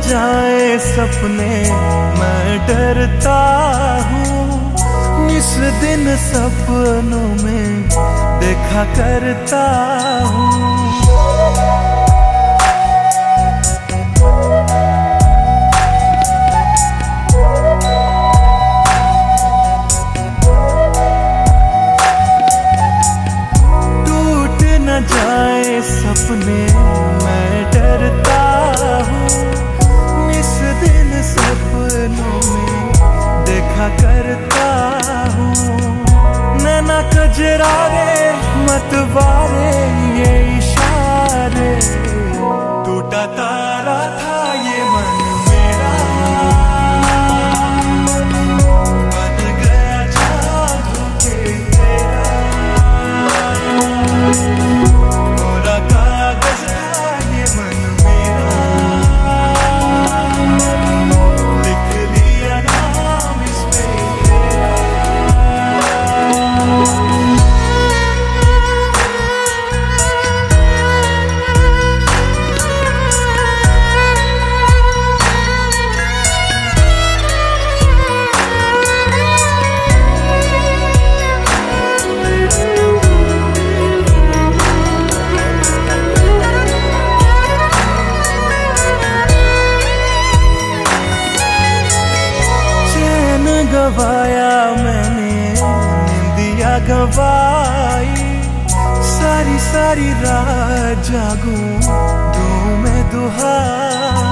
जाए सपने मैं डरता हूँ। इस दिन सपनों में देखा करता हूँ। सपने मैं डरता हूँ। इस दिन सपनों में देखा करता हूँ। नैना कजरा रे मतवारे ये गवाया मैंने निंदिया गवाई। सारी सारी रात जागूं दो मैं दुहाई।